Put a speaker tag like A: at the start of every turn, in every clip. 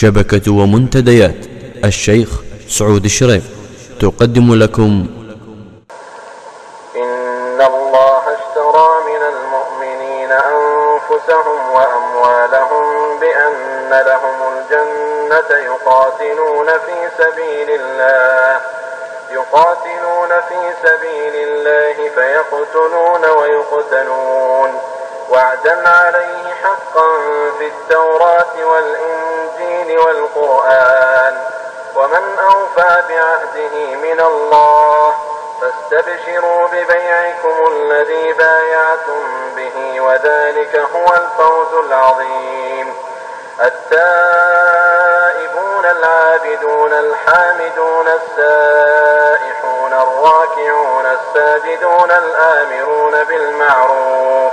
A: شبكة ومنتديات. الشيخ سعود الشريف تقدم لكم.
B: إن الله اشترى من المؤمنين أنفسهم وأموالهم بأن لهم الجنة يقاتلون في سبيل الله يقاتلون في سبيل الله فيقتلون ويقتلون. وعدا عليه حقا في التوراة والإنجيل والقرآن. ومن أوفى بعهده من الله فاستبشروا ببيعكم الذي بايعتم به وذلك هو الفوز العظيم. التائبون العابدون الحامدون السائحون الراكعون الساجدون الآمرون بالمعروف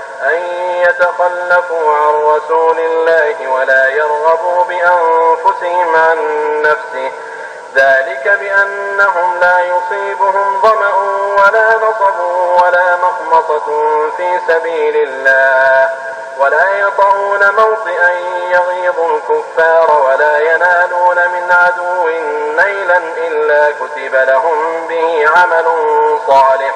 B: أن يتخلفوا عن رسول الله ولا يرغبوا بأنفسهم عن نفسه. ذلك بأنهم لا يصيبهم ظمأ ولا نصب ولا مخمصة في سبيل الله ولا يطعون موطئا يغيظ الكفار ولا ينالون من عدو نيلا إلا كتب لهم به عمل صالح.